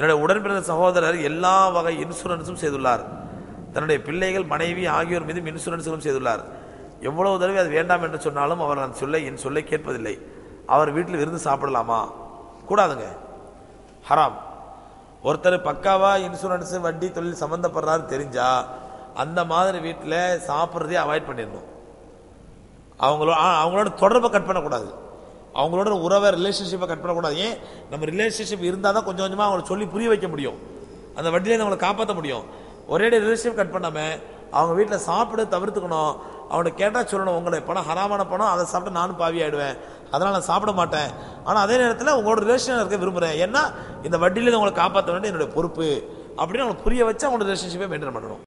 என்னுடைய உடன்பிறந்த சகோதரர் எல்லா வகை இன்சூரன்ஸும் செய்துள்ளார். தன்னுடைய பிள்ளைகள் மனைவி ஆகியோர் மீதும் இன்சூரன்ஸும் செய்துள்ளார். எவ்வளவு தடவை அது வேண்டாம் என்று சொன்னாலும் அவர் நான் சொல்லை என் சொல்லை கேட்பதில்லை. அவர் வீட்டில் விருந்து சாப்பிடலாமா? கூடாதுங்க. ஹராம். ஒருத்தர் பக்காவா இன்சூரன்ஸ் வட்டி தொழில் சம்மந்தப்படுறாரு தெரிஞ்சா அந்த மாதிரி வீட்டில் சாப்பிட்றதே அவாய்ட் பண்ணிடணும். அவங்களோட ஆ, அவங்களோட தொடர்பை கட் பண்ணக்கூடாது. அவங்களோட உறவை ரிலேஷன்ஷிப்பை கட் பண்ணக்கூடாது. ஏன்? நம்ம ரிலேஷன்ஷிப் இருந்தால் தான் கொஞ்சம் கொஞ்சமாக அவங்களை சொல்லி புரிய வைக்க முடியும். அந்த வட்டியிலேருந்து அவங்களை காப்பாற்ற முடியும். ஒரே ரிலேஷன்ஷிப் கட் பண்ணாமல் அவங்க வீட்டில் சாப்பிட தவிர்த்துக்கணும். அவனை கேட்டால் சொல்லணும் உங்களை பணம் ஹராமான பணம் அதை சாப்பிட்டு நானும் பாவி ஆகிடுவேன் அதனால் நான் சாப்பிட மாட்டேன். ஆனால் அதே நேரத்தில் உங்களோட ரிலேஷன் இருக்க விரும்புகிறேன் ஏன்னா இந்த வட்டியிலேருந்து உங்களை காப்பாற்ற வேண்டிய என்னுடைய பொறுப்பு. அப்படின்னு அவங்களை புரிய வச்சு அவங்களோட ரிலேஷன்ஷிப்பை மெயின்டைன் பண்ணணும்.